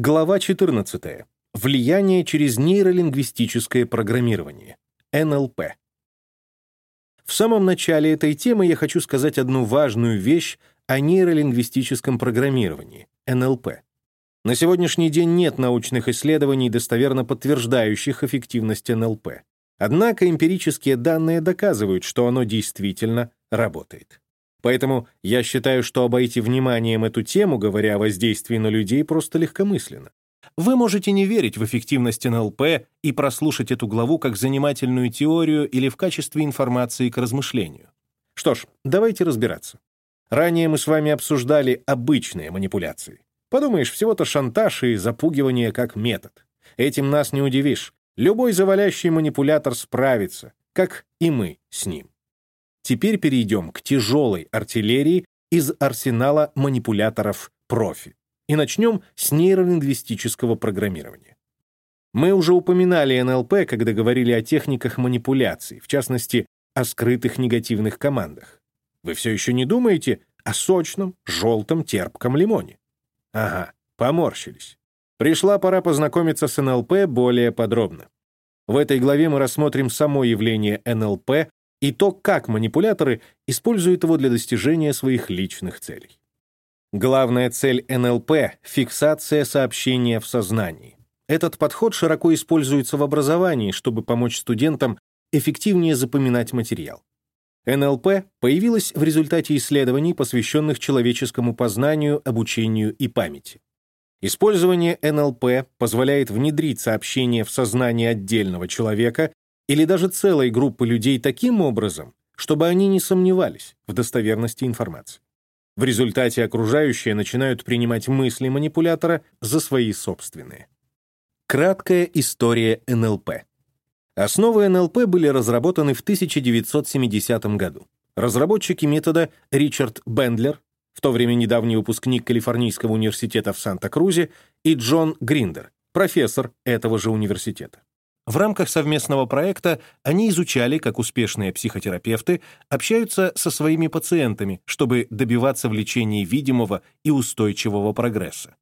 Глава 14. Влияние через нейролингвистическое программирование. НЛП. В самом начале этой темы я хочу сказать одну важную вещь о нейролингвистическом программировании, НЛП. На сегодняшний день нет научных исследований, достоверно подтверждающих эффективность НЛП. Однако эмпирические данные доказывают, что оно действительно работает. Поэтому я считаю, что обойти вниманием эту тему, говоря о воздействии на людей, просто легкомысленно. Вы можете не верить в эффективность НЛП и прослушать эту главу как занимательную теорию или в качестве информации к размышлению. Что ж, давайте разбираться. Ранее мы с вами обсуждали обычные манипуляции. Подумаешь, всего-то шантаж и запугивание как метод. Этим нас не удивишь. Любой завалящий манипулятор справится, как и мы с ним. Теперь перейдем к тяжелой артиллерии из арсенала манипуляторов профи. И начнем с нейролингвистического программирования. Мы уже упоминали НЛП, когда говорили о техниках манипуляций, в частности, о скрытых негативных командах. Вы все еще не думаете о сочном, желтом, терпком лимоне? Ага, поморщились. Пришла пора познакомиться с НЛП более подробно. В этой главе мы рассмотрим само явление НЛП и то, как манипуляторы используют его для достижения своих личных целей. Главная цель НЛП — фиксация сообщения в сознании. Этот подход широко используется в образовании, чтобы помочь студентам эффективнее запоминать материал. НЛП появилась в результате исследований, посвященных человеческому познанию, обучению и памяти. Использование НЛП позволяет внедрить сообщение в сознание отдельного человека или даже целой группы людей таким образом, чтобы они не сомневались в достоверности информации. В результате окружающие начинают принимать мысли манипулятора за свои собственные. Краткая история НЛП. Основы НЛП были разработаны в 1970 году. Разработчики метода Ричард Бендлер, в то время недавний выпускник Калифорнийского университета в Санта-Крузе, и Джон Гриндер, профессор этого же университета. В рамках совместного проекта они изучали, как успешные психотерапевты общаются со своими пациентами, чтобы добиваться в лечении видимого и устойчивого прогресса.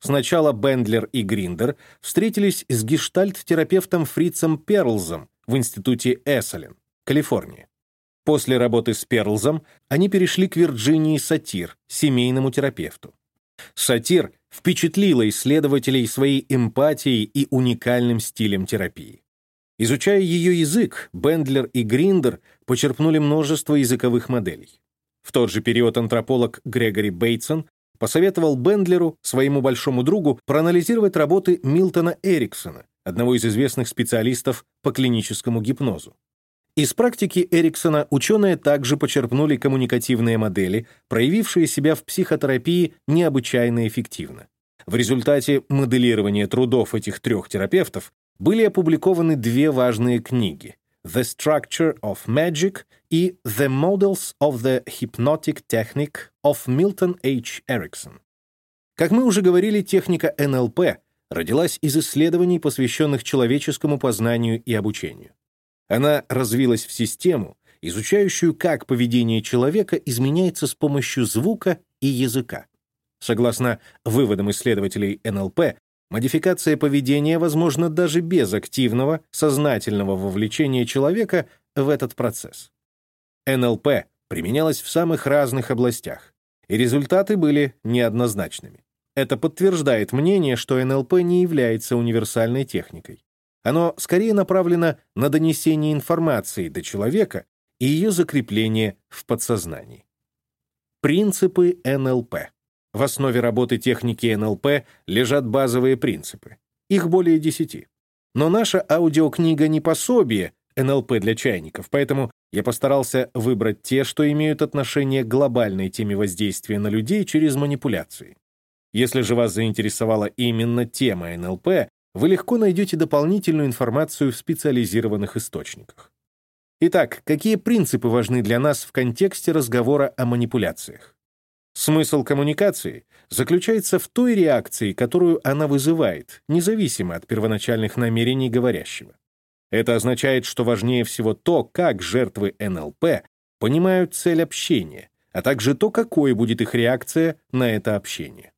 Сначала Бендлер и Гриндер встретились с гештальт-терапевтом Фрицем Перлзом в институте Эсселен, Калифорния. После работы с Перлзом они перешли к Вирджинии Сатир, семейному терапевту. Сатир впечатлила исследователей своей эмпатией и уникальным стилем терапии. Изучая ее язык, Бендлер и Гриндер почерпнули множество языковых моделей. В тот же период антрополог Грегори Бейтсон посоветовал Бендлеру, своему большому другу, проанализировать работы Милтона Эриксона, одного из известных специалистов по клиническому гипнозу. Из практики Эриксона ученые также почерпнули коммуникативные модели, проявившие себя в психотерапии необычайно эффективно. В результате моделирования трудов этих трех терапевтов были опубликованы две важные книги «The Structure of Magic» и «The Models of the Hypnotic Technique» of Milton H. Erickson. Как мы уже говорили, техника НЛП родилась из исследований, посвященных человеческому познанию и обучению. Она развилась в систему, изучающую, как поведение человека изменяется с помощью звука и языка. Согласно выводам исследователей НЛП, модификация поведения возможна даже без активного, сознательного вовлечения человека в этот процесс. НЛП применялась в самых разных областях, и результаты были неоднозначными. Это подтверждает мнение, что НЛП не является универсальной техникой. Оно скорее направлено на донесение информации до человека и ее закрепление в подсознании. Принципы НЛП. В основе работы техники НЛП лежат базовые принципы. Их более десяти. Но наша аудиокнига не пособие НЛП для чайников, поэтому я постарался выбрать те, что имеют отношение к глобальной теме воздействия на людей через манипуляции. Если же вас заинтересовала именно тема НЛП, вы легко найдете дополнительную информацию в специализированных источниках. Итак, какие принципы важны для нас в контексте разговора о манипуляциях? Смысл коммуникации заключается в той реакции, которую она вызывает, независимо от первоначальных намерений говорящего. Это означает, что важнее всего то, как жертвы НЛП понимают цель общения, а также то, какой будет их реакция на это общение.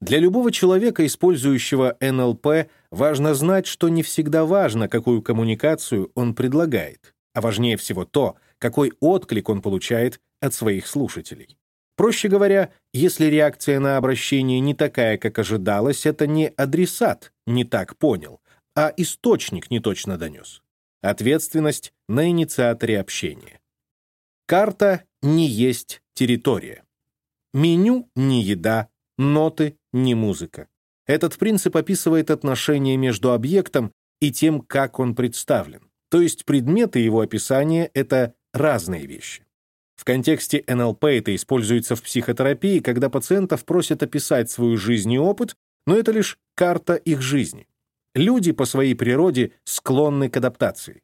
Для любого человека, использующего НЛП, важно знать, что не всегда важно, какую коммуникацию он предлагает, а важнее всего то, какой отклик он получает от своих слушателей. Проще говоря, если реакция на обращение не такая, как ожидалось, это не адресат не так понял, а источник не точно донес. Ответственность на инициаторе общения. Карта не есть территория. Меню не еда, ноты не музыка. Этот принцип описывает отношение между объектом и тем, как он представлен. То есть предметы его описания — это разные вещи. В контексте НЛП это используется в психотерапии, когда пациентов просят описать свою жизнь и опыт, но это лишь карта их жизни. Люди по своей природе склонны к адаптации.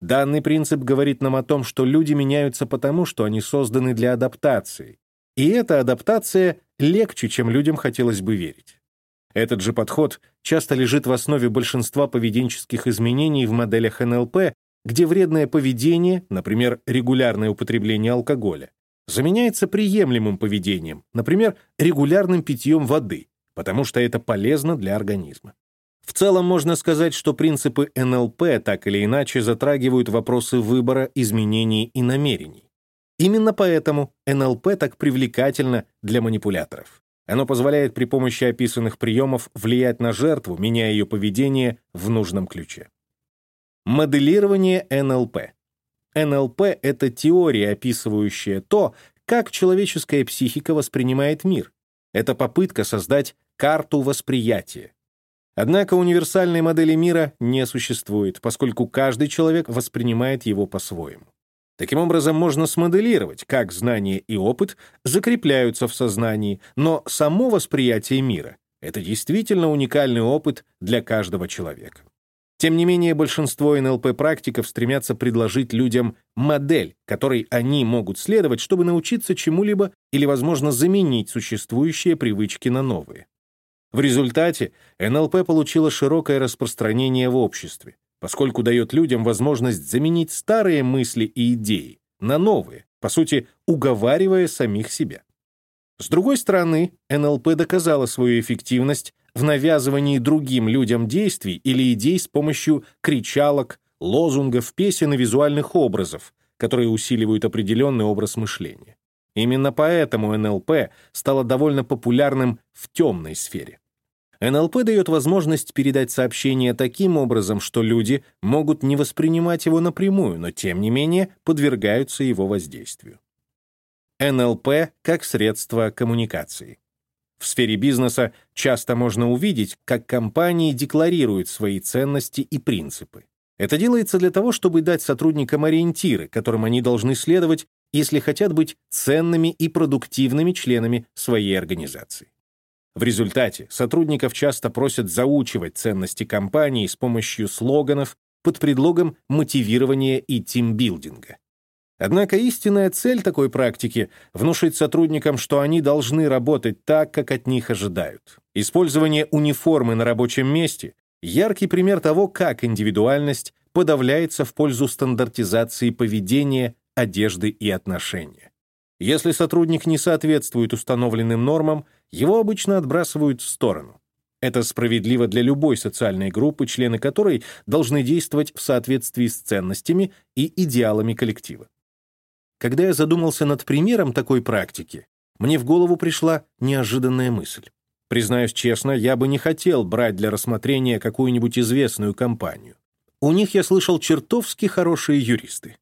Данный принцип говорит нам о том, что люди меняются потому, что они созданы для адаптации. И эта адаптация легче, чем людям хотелось бы верить. Этот же подход часто лежит в основе большинства поведенческих изменений в моделях НЛП, где вредное поведение, например, регулярное употребление алкоголя, заменяется приемлемым поведением, например, регулярным питьем воды, потому что это полезно для организма. В целом можно сказать, что принципы НЛП так или иначе затрагивают вопросы выбора, изменений и намерений. Именно поэтому НЛП так привлекательно для манипуляторов. Оно позволяет при помощи описанных приемов влиять на жертву, меняя ее поведение в нужном ключе. Моделирование НЛП. НЛП — это теория, описывающая то, как человеческая психика воспринимает мир. Это попытка создать карту восприятия. Однако универсальной модели мира не существует, поскольку каждый человек воспринимает его по-своему. Таким образом, можно смоделировать, как знания и опыт закрепляются в сознании, но само восприятие мира — это действительно уникальный опыт для каждого человека. Тем не менее, большинство НЛП-практиков стремятся предложить людям модель, которой они могут следовать, чтобы научиться чему-либо или, возможно, заменить существующие привычки на новые. В результате НЛП получило широкое распространение в обществе, поскольку дает людям возможность заменить старые мысли и идеи на новые, по сути, уговаривая самих себя. С другой стороны, НЛП доказала свою эффективность в навязывании другим людям действий или идей с помощью кричалок, лозунгов, песен и визуальных образов, которые усиливают определенный образ мышления. Именно поэтому НЛП стало довольно популярным в темной сфере. НЛП дает возможность передать сообщение таким образом, что люди могут не воспринимать его напрямую, но тем не менее подвергаются его воздействию. НЛП как средство коммуникации. В сфере бизнеса часто можно увидеть, как компании декларируют свои ценности и принципы. Это делается для того, чтобы дать сотрудникам ориентиры, которым они должны следовать, если хотят быть ценными и продуктивными членами своей организации. В результате сотрудников часто просят заучивать ценности компании с помощью слоганов под предлогом мотивирования и тимбилдинга. Однако истинная цель такой практики — внушить сотрудникам, что они должны работать так, как от них ожидают. Использование униформы на рабочем месте — яркий пример того, как индивидуальность подавляется в пользу стандартизации поведения, одежды и отношения. Если сотрудник не соответствует установленным нормам, его обычно отбрасывают в сторону. Это справедливо для любой социальной группы, члены которой должны действовать в соответствии с ценностями и идеалами коллектива. Когда я задумался над примером такой практики, мне в голову пришла неожиданная мысль. Признаюсь честно, я бы не хотел брать для рассмотрения какую-нибудь известную компанию. У них я слышал чертовски хорошие юристы.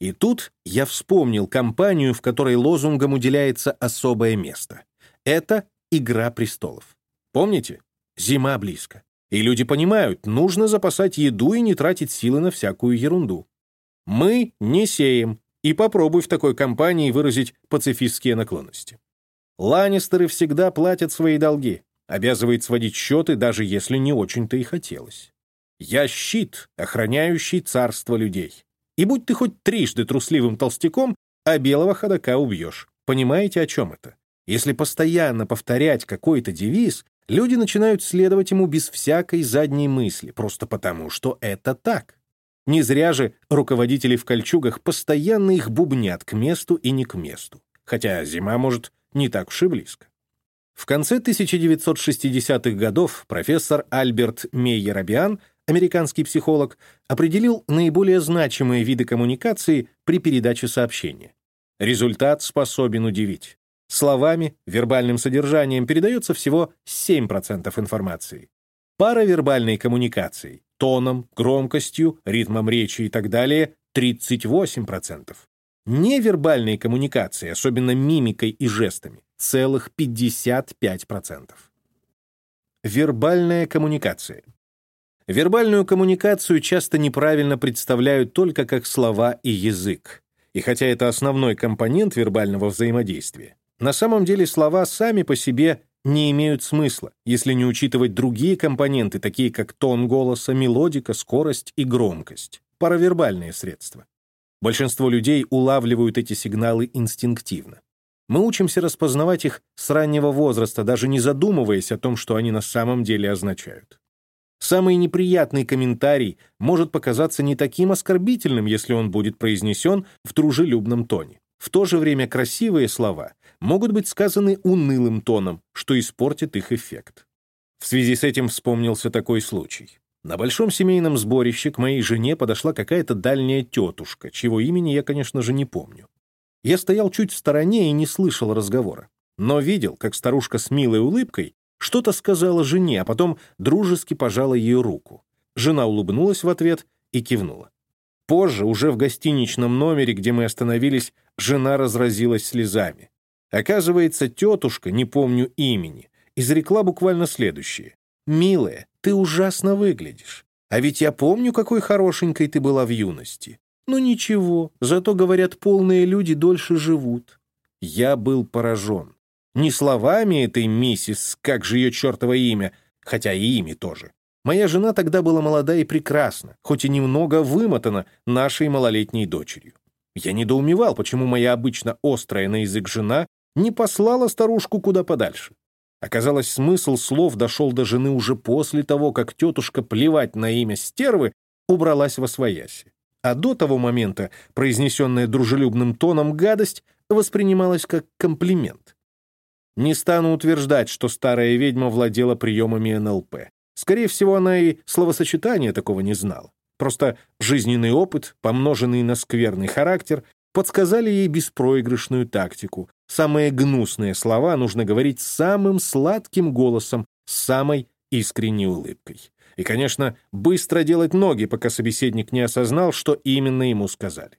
И тут я вспомнил компанию, в которой лозунгом уделяется особое место. Это «Игра престолов». Помните? Зима близко. И люди понимают, нужно запасать еду и не тратить силы на всякую ерунду. Мы не сеем, и попробуй в такой компании выразить пацифистские наклонности. Ланнистеры всегда платят свои долги, обязывает сводить счеты, даже если не очень-то и хотелось. Я щит, охраняющий царство людей. И будь ты хоть трижды трусливым толстяком, а белого ходока убьешь. Понимаете, о чем это? Если постоянно повторять какой-то девиз, люди начинают следовать ему без всякой задней мысли, просто потому, что это так. Не зря же руководители в кольчугах постоянно их бубнят к месту и не к месту, хотя зима может не так уж и близко. В конце 1960-х годов профессор Альберт Мейерабиан, американский психолог, определил наиболее значимые виды коммуникации при передаче сообщения. Результат способен удивить. Словами, вербальным содержанием передается всего 7% информации. Паравербальной коммуникацией, тоном, громкостью, ритмом речи и так далее — 38%. Невербальной коммуникацией, особенно мимикой и жестами, целых 55%. Вербальная коммуникация. Вербальную коммуникацию часто неправильно представляют только как слова и язык. И хотя это основной компонент вербального взаимодействия, на самом деле слова сами по себе не имеют смысла, если не учитывать другие компоненты, такие как тон голоса, мелодика, скорость и громкость, паравербальные средства. Большинство людей улавливают эти сигналы инстинктивно. Мы учимся распознавать их с раннего возраста, даже не задумываясь о том, что они на самом деле означают. Самый неприятный комментарий может показаться не таким оскорбительным, если он будет произнесен в дружелюбном тоне. В то же время красивые слова могут быть сказаны унылым тоном, что испортит их эффект. В связи с этим вспомнился такой случай. На большом семейном сборище к моей жене подошла какая-то дальняя тетушка, чего имени я, конечно же, не помню. Я стоял чуть в стороне и не слышал разговора, но видел, как старушка с милой улыбкой что-то сказала жене, а потом дружески пожала ее руку. Жена улыбнулась в ответ и кивнула. Позже, уже в гостиничном номере, где мы остановились, жена разразилась слезами. Оказывается, тетушка, не помню имени, изрекла буквально следующее. «Милая, ты ужасно выглядишь. А ведь я помню, какой хорошенькой ты была в юности. Ну ничего, зато, говорят, полные люди дольше живут. Я был поражен. Не словами этой миссис, как же ее чертово имя, хотя и ими тоже. Моя жена тогда была молода и прекрасна, хоть и немного вымотана нашей малолетней дочерью. Я недоумевал, почему моя обычно острая на язык жена не послала старушку куда подальше. Оказалось, смысл слов дошел до жены уже после того, как тетушка плевать на имя стервы убралась во свояси а до того момента произнесенная дружелюбным тоном гадость воспринималась как комплимент. Не стану утверждать, что старая ведьма владела приемами НЛП. Скорее всего, она и словосочетания такого не знала. Просто жизненный опыт, помноженный на скверный характер, подсказали ей беспроигрышную тактику. Самые гнусные слова нужно говорить самым сладким голосом, с самой искренней улыбкой. И, конечно, быстро делать ноги, пока собеседник не осознал, что именно ему сказали.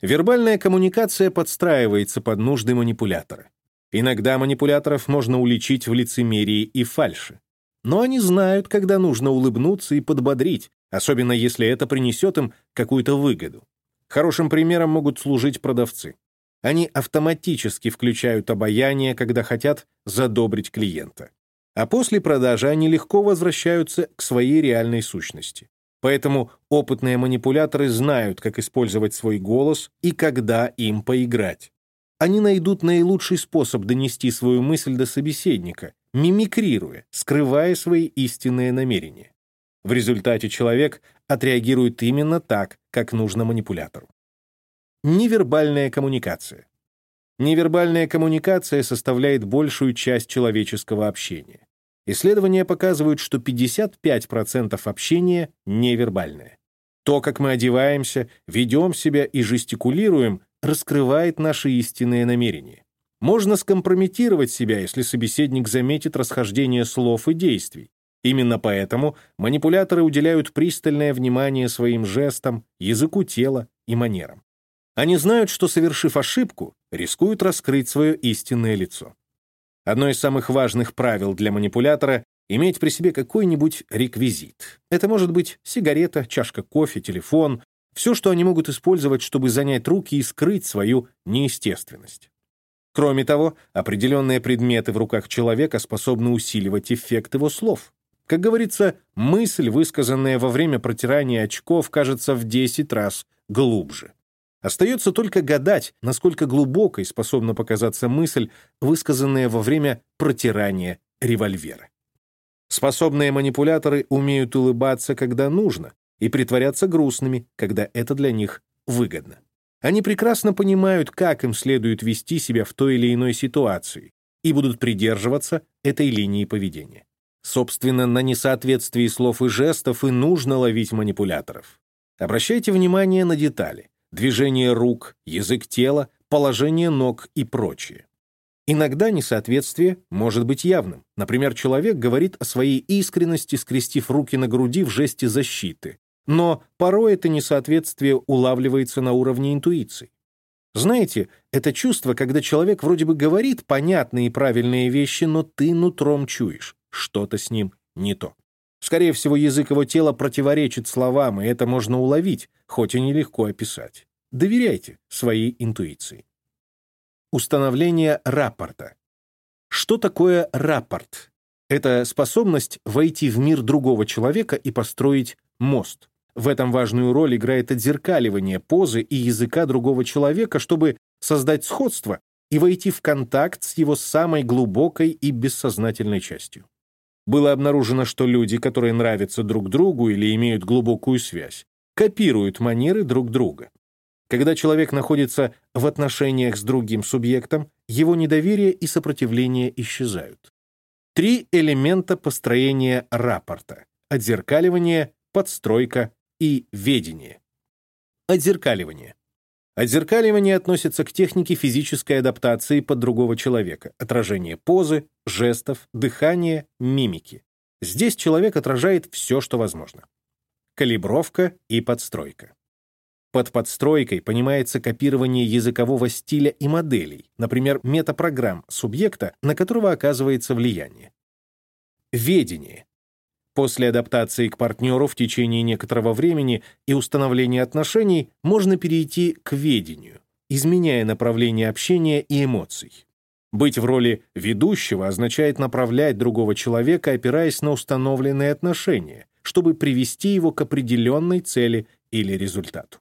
Вербальная коммуникация подстраивается под нужды манипулятора. Иногда манипуляторов можно уличить в лицемерии и фальши. Но они знают, когда нужно улыбнуться и подбодрить, особенно если это принесет им какую-то выгоду. Хорошим примером могут служить продавцы. Они автоматически включают обаяние, когда хотят задобрить клиента а после продажи они легко возвращаются к своей реальной сущности. Поэтому опытные манипуляторы знают, как использовать свой голос и когда им поиграть. Они найдут наилучший способ донести свою мысль до собеседника, мимикрируя, скрывая свои истинные намерения. В результате человек отреагирует именно так, как нужно манипулятору. Невербальная коммуникация. Невербальная коммуникация составляет большую часть человеческого общения. Исследования показывают, что 55% общения невербальное. То, как мы одеваемся, ведем себя и жестикулируем, раскрывает наши истинные намерения. Можно скомпрометировать себя, если собеседник заметит расхождение слов и действий. Именно поэтому манипуляторы уделяют пристальное внимание своим жестам, языку тела и манерам. Они знают, что, совершив ошибку, рискуют раскрыть свое истинное лицо. Одно из самых важных правил для манипулятора — иметь при себе какой-нибудь реквизит. Это может быть сигарета, чашка кофе, телефон, все, что они могут использовать, чтобы занять руки и скрыть свою неестественность. Кроме того, определенные предметы в руках человека способны усиливать эффект его слов. Как говорится, мысль, высказанная во время протирания очков, кажется в 10 раз глубже. Остается только гадать, насколько глубокой способна показаться мысль, высказанная во время протирания револьвера. Способные манипуляторы умеют улыбаться, когда нужно, и притворяться грустными, когда это для них выгодно. Они прекрасно понимают, как им следует вести себя в той или иной ситуации, и будут придерживаться этой линии поведения. Собственно, на несоответствии слов и жестов и нужно ловить манипуляторов. Обращайте внимание на детали — движение рук, язык тела, положение ног и прочее. Иногда несоответствие может быть явным. Например, человек говорит о своей искренности, скрестив руки на груди в жесте защиты. Но порой это несоответствие улавливается на уровне интуиции. Знаете, это чувство, когда человек вроде бы говорит понятные и правильные вещи, но ты нутром чуешь, что-то с ним не то. Скорее всего, язык его тела противоречит словам, и это можно уловить, хоть и нелегко описать. Доверяйте своей интуиции. Установление рапорта. Что такое рапорт? Это способность войти в мир другого человека и построить мост. В этом важную роль играет отзеркаливание позы и языка другого человека, чтобы создать сходство и войти в контакт с его самой глубокой и бессознательной частью. Было обнаружено, что люди, которые нравятся друг другу или имеют глубокую связь, копируют манеры друг друга. Когда человек находится в отношениях с другим субъектом, его недоверие и сопротивление исчезают. Три элемента построения рапорта — отзеркаливание, подстройка и ведение. Отзеркаливание. Отзеркаливание относится к технике физической адаптации под другого человека, отражение позы, жестов, дыхания, мимики. Здесь человек отражает все, что возможно. Калибровка и подстройка. Под подстройкой понимается копирование языкового стиля и моделей, например, метапрограмм субъекта, на которого оказывается влияние. Ведение. После адаптации к партнеру в течение некоторого времени и установления отношений можно перейти к ведению, изменяя направление общения и эмоций. Быть в роли ведущего означает направлять другого человека, опираясь на установленные отношения, чтобы привести его к определенной цели или результату.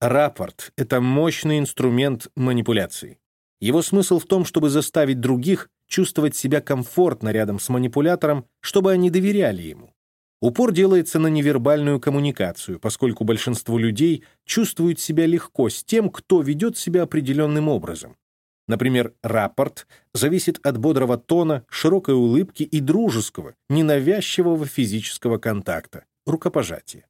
Рапорт — это мощный инструмент манипуляции. Его смысл в том, чтобы заставить других чувствовать себя комфортно рядом с манипулятором, чтобы они доверяли ему. Упор делается на невербальную коммуникацию, поскольку большинство людей чувствуют себя легко с тем, кто ведет себя определенным образом. Например, рапорт зависит от бодрого тона, широкой улыбки и дружеского, ненавязчивого физического контакта, рукопожатия.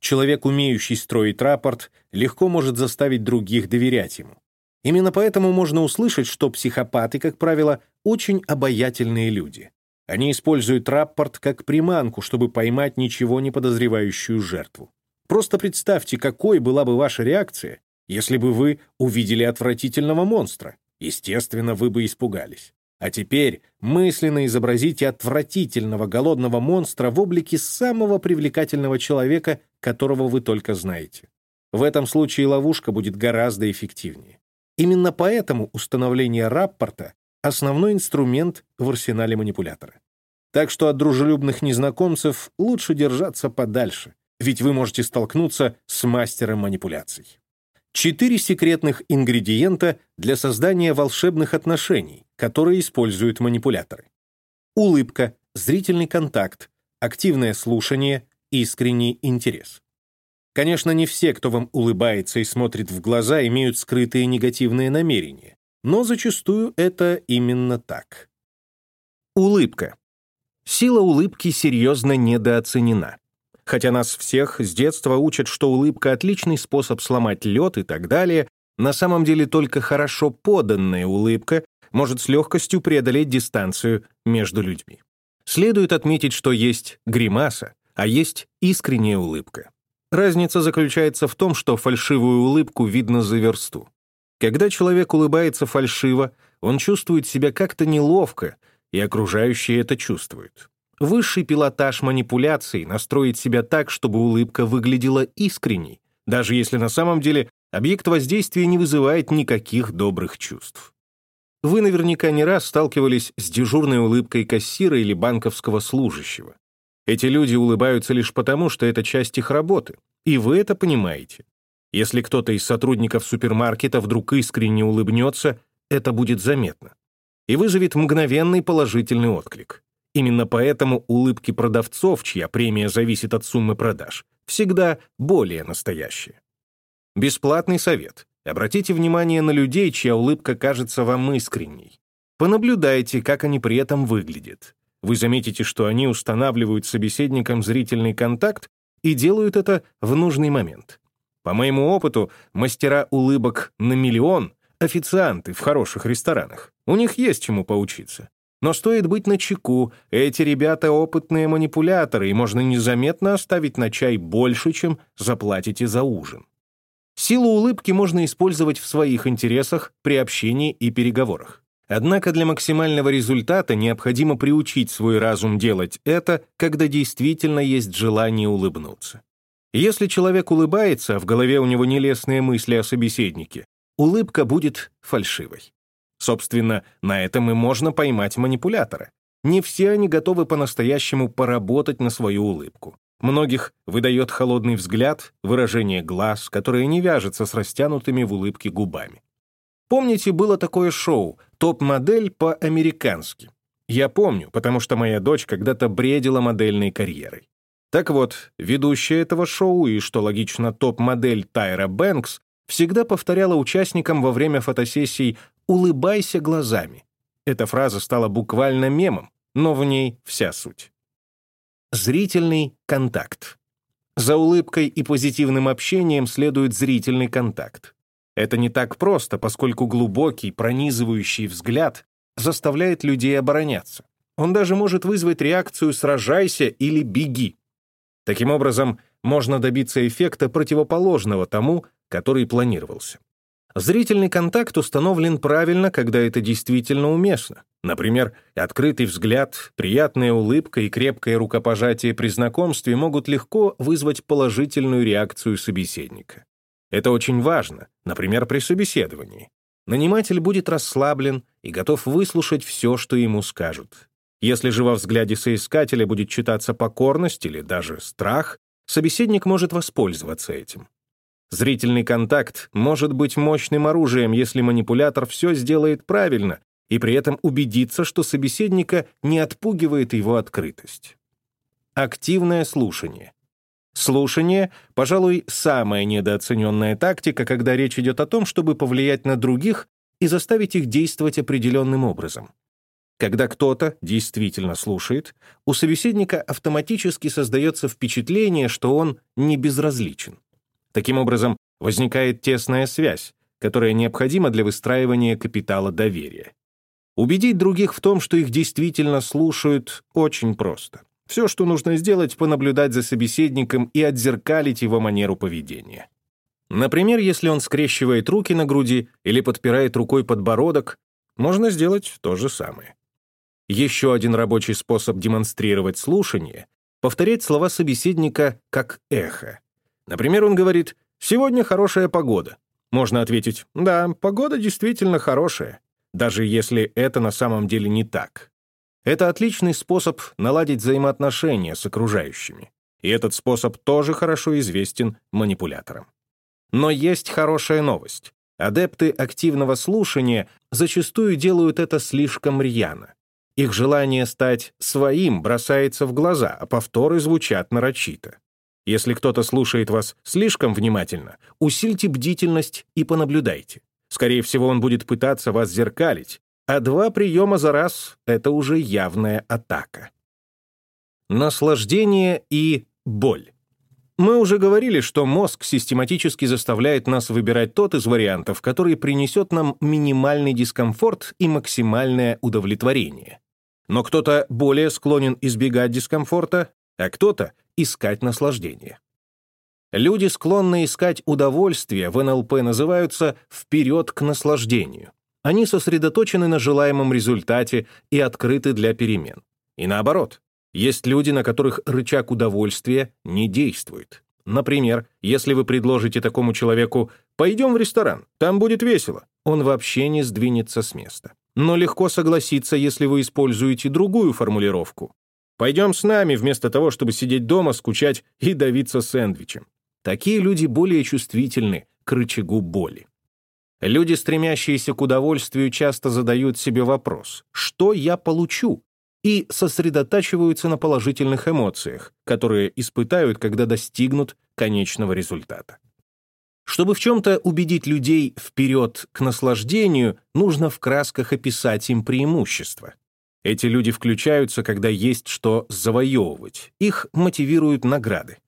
Человек, умеющий строить рапорт, легко может заставить других доверять ему. Именно поэтому можно услышать, что психопаты, как правило, очень обаятельные люди. Они используют рапорт как приманку, чтобы поймать ничего не подозревающую жертву. Просто представьте, какой была бы ваша реакция, если бы вы увидели отвратительного монстра. Естественно, вы бы испугались. А теперь мысленно изобразите отвратительного голодного монстра в облике самого привлекательного человека, которого вы только знаете. В этом случае ловушка будет гораздо эффективнее. Именно поэтому установление раппорта — основной инструмент в арсенале манипулятора. Так что от дружелюбных незнакомцев лучше держаться подальше, ведь вы можете столкнуться с мастером манипуляций. Четыре секретных ингредиента для создания волшебных отношений, которые используют манипуляторы. Улыбка, зрительный контакт, активное слушание, искренний интерес. Конечно, не все, кто вам улыбается и смотрит в глаза, имеют скрытые негативные намерения, но зачастую это именно так. Улыбка. Сила улыбки серьезно недооценена. Хотя нас всех с детства учат, что улыбка — отличный способ сломать лед и так далее, на самом деле только хорошо поданная улыбка может с легкостью преодолеть дистанцию между людьми. Следует отметить, что есть гримаса, а есть искренняя улыбка. Разница заключается в том, что фальшивую улыбку видно за версту. Когда человек улыбается фальшиво, он чувствует себя как-то неловко, и окружающие это чувствуют. Высший пилотаж манипуляций настроить себя так, чтобы улыбка выглядела искренней, даже если на самом деле объект воздействия не вызывает никаких добрых чувств. Вы наверняка не раз сталкивались с дежурной улыбкой кассира или банковского служащего. Эти люди улыбаются лишь потому, что это часть их работы, и вы это понимаете. Если кто-то из сотрудников супермаркета вдруг искренне улыбнется, это будет заметно и вызовет мгновенный положительный отклик. Именно поэтому улыбки продавцов, чья премия зависит от суммы продаж, всегда более настоящие. Бесплатный совет. Обратите внимание на людей, чья улыбка кажется вам искренней. Понаблюдайте, как они при этом выглядят. Вы заметите, что они устанавливают с собеседником зрительный контакт и делают это в нужный момент. По моему опыту, мастера улыбок на миллион — официанты в хороших ресторанах. У них есть чему поучиться. Но стоит быть начеку, эти ребята опытные манипуляторы, и можно незаметно оставить на чай больше, чем заплатите за ужин. Силу улыбки можно использовать в своих интересах при общении и переговорах. Однако для максимального результата необходимо приучить свой разум делать это, когда действительно есть желание улыбнуться. Если человек улыбается, а в голове у него нелестные мысли о собеседнике, улыбка будет фальшивой. Собственно, на этом и можно поймать манипулятора. Не все они готовы по-настоящему поработать на свою улыбку. Многих выдает холодный взгляд, выражение глаз, которое не вяжется с растянутыми в улыбке губами. Помните, было такое шоу «Топ-модель по-американски»? Я помню, потому что моя дочь когда-то бредила модельной карьерой. Так вот, ведущая этого шоу и, что логично, топ-модель Тайра Бэнкс всегда повторяла участникам во время фотосессий «улыбайся глазами». Эта фраза стала буквально мемом, но в ней вся суть. Зрительный контакт. За улыбкой и позитивным общением следует зрительный контакт. Это не так просто, поскольку глубокий, пронизывающий взгляд заставляет людей обороняться. Он даже может вызвать реакцию «сражайся» или «беги». Таким образом, можно добиться эффекта противоположного тому, который планировался. Зрительный контакт установлен правильно, когда это действительно уместно. Например, открытый взгляд, приятная улыбка и крепкое рукопожатие при знакомстве могут легко вызвать положительную реакцию собеседника. Это очень важно, например, при собеседовании. Наниматель будет расслаблен и готов выслушать все, что ему скажут. Если же во взгляде соискателя будет читаться покорность или даже страх, собеседник может воспользоваться этим. Зрительный контакт может быть мощным оружием, если манипулятор все сделает правильно и при этом убедиться, что собеседника не отпугивает его открытость. Активное слушание. Слушание, пожалуй, самая недооцененная тактика, когда речь идет о том, чтобы повлиять на других и заставить их действовать определенным образом. Когда кто-то действительно слушает, у собеседника автоматически создается впечатление, что он не безразличен. Таким образом, возникает тесная связь, которая необходима для выстраивания капитала доверия. Убедить других в том, что их действительно слушают, очень просто. Все, что нужно сделать, понаблюдать за собеседником и отзеркалить его манеру поведения. Например, если он скрещивает руки на груди или подпирает рукой подбородок, можно сделать то же самое. Еще один рабочий способ демонстрировать слушание — повторять слова собеседника как эхо. Например, он говорит «Сегодня хорошая погода». Можно ответить «Да, погода действительно хорошая», даже если это на самом деле не так. Это отличный способ наладить взаимоотношения с окружающими. И этот способ тоже хорошо известен манипуляторам. Но есть хорошая новость. Адепты активного слушания зачастую делают это слишком рьяно. Их желание стать своим бросается в глаза, а повторы звучат нарочито. Если кто-то слушает вас слишком внимательно, усильте бдительность и понаблюдайте. Скорее всего, он будет пытаться вас зеркалить, а два приема за раз — это уже явная атака. Наслаждение и боль. Мы уже говорили, что мозг систематически заставляет нас выбирать тот из вариантов, который принесет нам минимальный дискомфорт и максимальное удовлетворение. Но кто-то более склонен избегать дискомфорта, а кто-то — искать наслаждение. Люди, склонные искать удовольствие, в НЛП называются «вперед к наслаждению». Они сосредоточены на желаемом результате и открыты для перемен. И наоборот, есть люди, на которых рычаг удовольствия не действует. Например, если вы предложите такому человеку «пойдем в ресторан, там будет весело», он вообще не сдвинется с места. Но легко согласиться, если вы используете другую формулировку. «Пойдем с нами, вместо того, чтобы сидеть дома, скучать и давиться сэндвичем». Такие люди более чувствительны к рычагу боли. Люди, стремящиеся к удовольствию, часто задают себе вопрос «что я получу?» и сосредотачиваются на положительных эмоциях, которые испытают, когда достигнут конечного результата. Чтобы в чем-то убедить людей вперед к наслаждению, нужно в красках описать им преимущества. Эти люди включаются, когда есть что завоевывать. Их мотивируют награды.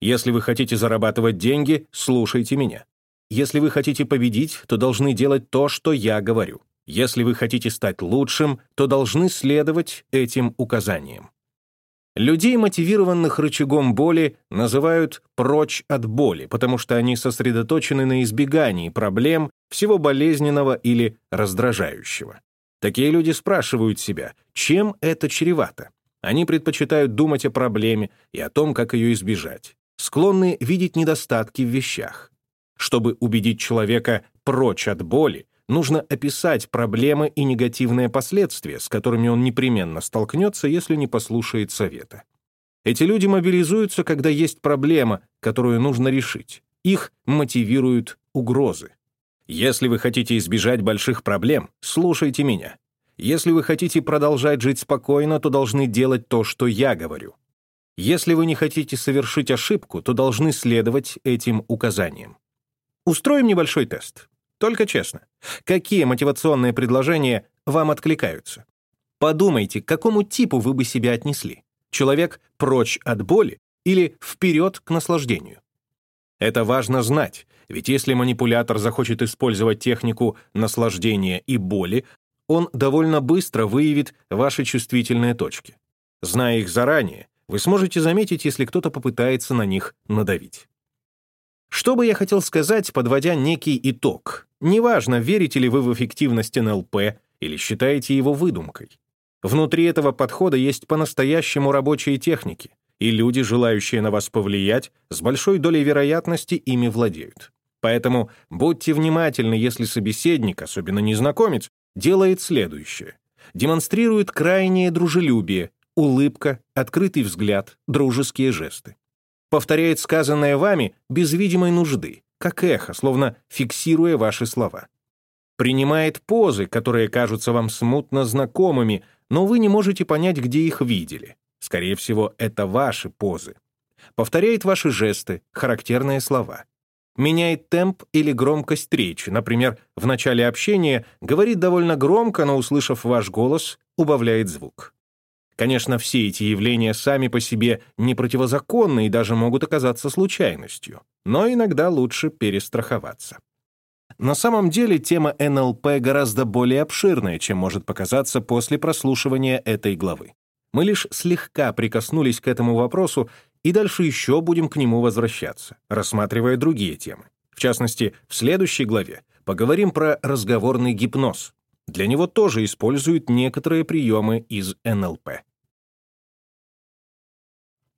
Если вы хотите зарабатывать деньги, слушайте меня. Если вы хотите победить, то должны делать то, что я говорю. Если вы хотите стать лучшим, то должны следовать этим указаниям. Людей, мотивированных рычагом боли, называют «прочь от боли», потому что они сосредоточены на избегании проблем, всего болезненного или раздражающего. Такие люди спрашивают себя, чем это чревато. Они предпочитают думать о проблеме и о том, как ее избежать. Склонны видеть недостатки в вещах. Чтобы убедить человека прочь от боли, нужно описать проблемы и негативные последствия, с которыми он непременно столкнется, если не послушает совета. Эти люди мобилизуются, когда есть проблема, которую нужно решить. Их мотивируют угрозы. Если вы хотите избежать больших проблем, слушайте меня. Если вы хотите продолжать жить спокойно, то должны делать то, что я говорю. Если вы не хотите совершить ошибку, то должны следовать этим указаниям. Устроим небольшой тест. Только честно. Какие мотивационные предложения вам откликаются? Подумайте, к какому типу вы бы себя отнесли. Человек прочь от боли или вперед к наслаждению? Это важно знать, ведь если манипулятор захочет использовать технику наслаждения и боли, он довольно быстро выявит ваши чувствительные точки. Зная их заранее, вы сможете заметить, если кто-то попытается на них надавить. Что бы я хотел сказать, подводя некий итог? Неважно, верите ли вы в эффективность НЛП или считаете его выдумкой. Внутри этого подхода есть по-настоящему рабочие техники, и люди, желающие на вас повлиять, с большой долей вероятности ими владеют. Поэтому будьте внимательны, если собеседник, особенно незнакомец, делает следующее. Демонстрирует крайнее дружелюбие, улыбка, открытый взгляд, дружеские жесты повторяет сказанное вами без видимой нужды, как эхо, словно фиксируя ваши слова. Принимает позы, которые кажутся вам смутно знакомыми, но вы не можете понять, где их видели. Скорее всего, это ваши позы. Повторяет ваши жесты, характерные слова. Меняет темп или громкость речи. Например, в начале общения говорит довольно громко, но, услышав ваш голос, убавляет звук. Конечно, все эти явления сами по себе не противозаконны и даже могут оказаться случайностью, но иногда лучше перестраховаться. На самом деле тема НЛП гораздо более обширная, чем может показаться после прослушивания этой главы. Мы лишь слегка прикоснулись к этому вопросу и дальше еще будем к нему возвращаться, рассматривая другие темы. В частности, в следующей главе поговорим про разговорный гипноз, для него тоже используют некоторые приемы из НЛП.